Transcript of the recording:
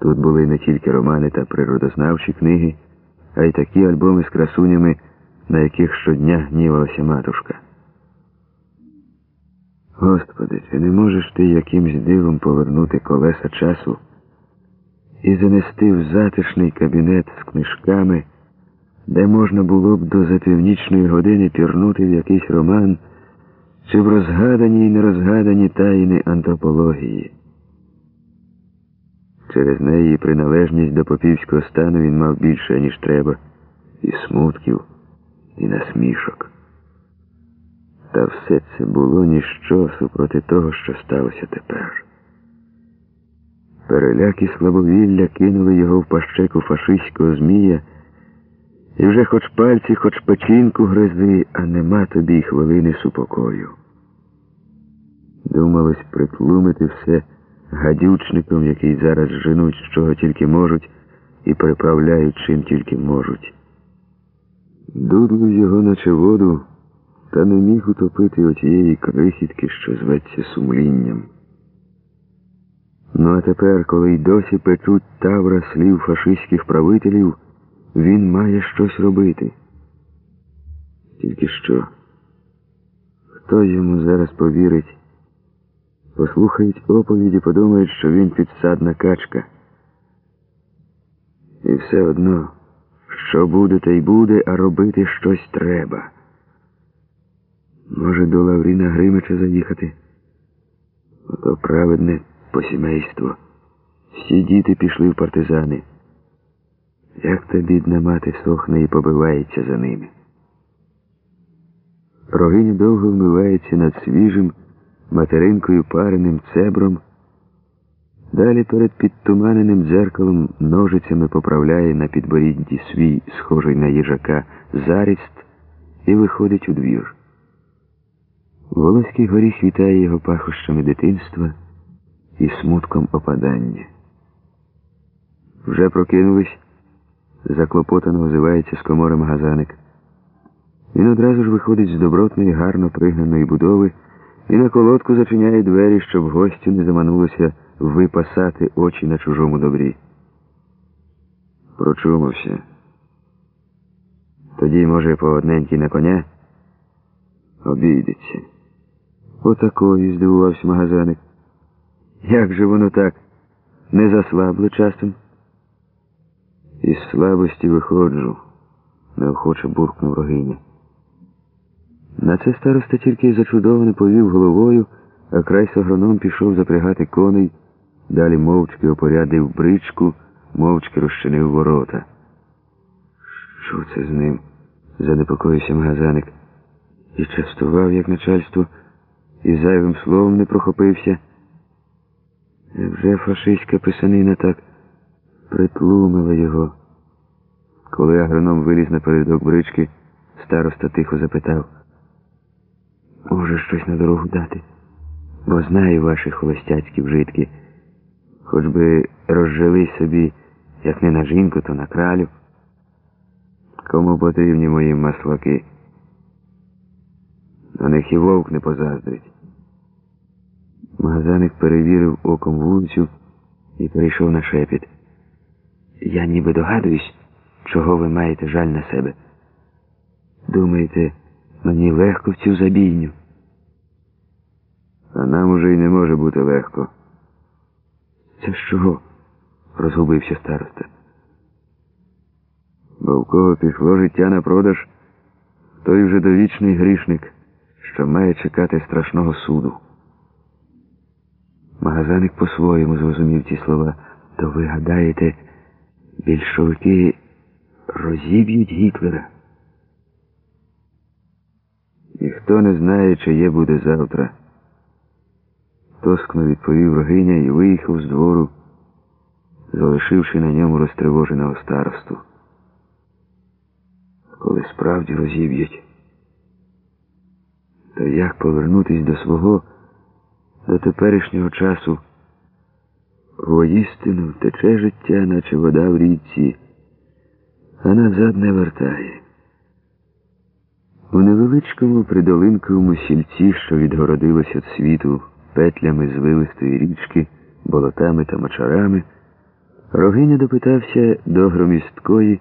Тут були не тільки романи та природознавчі книги, а й такі альбоми з красунями, на яких щодня гнівалася матушка. Господи, чи не можеш ти якимсь дивом повернути колеса часу і занести в затишний кабінет з книжками, де можна було б до запівнічної години пірнути в якийсь роман чи в розгадані й нерозгадані тайни антропології? Через неї приналежність до попівського стану він мав більше, ніж треба, і смутків, і насмішок. Та все це було ніщо супроти того, що сталося тепер. Переляк і слабовілля кинули його в пащеку фашистського змія, і вже хоч пальці, хоч печінку гризи, а нема тобі хвилини супокою. Думалось притлумити все гадючником, який зараз женуть, з чого тільки можуть, і приправляють чим тільки можуть. Дудлив його, наче воду, та не міг утопити отієї крихітки, що зветься сумлінням. Ну а тепер, коли й досі печуть тавра слів фашистських правителів, він має щось робити. Тільки що? Хто йому зараз повірить? Послухають оповіді, подумають, що він підсадна качка. І все одно, що буде, та й буде, а робити щось треба. Може, до Лавріна Гримича заїхати? Ото праведне посімейство. Всі діти пішли в партизани. Як та бідна мати сохне і побивається за ними. Рогиня довго вмивається над свіжим материнкою пареним цебром. Далі перед підтуманеним дзеркалом ножицями поправляє на підборідді свій, схожий на їжака, заріст і виходить у двір. Волоський горіх вітає його пахощами дитинства і смутком опадання. Вже прокинулись, заклопотано озивається з комори магазаник. Він одразу ж виходить з добротної, гарно пригнаної будови і на колодку зачиняє двері, щоб гостю не заманулося випасати очі на чужому добрі. Прочумався. Тоді, може, по одненький на коня обійдеться. Отакої, здивувався магазаник. Як же воно так? Не заслабло часом? Із слабості виходжу, неохоче буркнув рогиня. На це староста тільки зачудовано повів головою, а край агроном пішов запрягати коней, далі мовчки опорядив бричку, мовчки розчинив ворота. Що це з ним? занепокоївся магазаник. І частував, як начальство, і зайвим словом не прохопився. Вже фашистська писанина так притлумила його. Коли агроном виліз на передок брички, староста тихо запитав. Може, щось на дорогу дати, бо знаю ваші холостяцькі вжитки. Хоч би розжили собі, як не на жінку, то на кралю. Кому потрібні мої маслаки? На них і вовк не позаздрить. Магазаник перевірив оком вулицю і перейшов на шепіт. Я ніби догадуюсь, чого ви маєте жаль на себе. Думаєте, мені легко в цю забійню? А нам уже й не може бути легко. Це з чого? розгубився староста. Бо в кого пішло життя на продаж, той вже довічний грішник, що має чекати страшного суду. Магазаник по-своєму зрозумів ті слова. То ви гадаєте, більшовики розіб'ють Гітлера? Ніхто не знає, чиє буде завтра. Тоскно відповів рогиня і виїхав з двору, залишивши на ньому розтривоженого старосту. Коли справді розіб'ють, то як повернутись до свого, до теперішнього часу? Воістину тече життя, наче вода в річці, а назад не вертає. У невеличкому придолинковому сільці, що відгородилося від світу, петлями звивистої річки, болотами та мочарами, Рогиня допитався до громісткої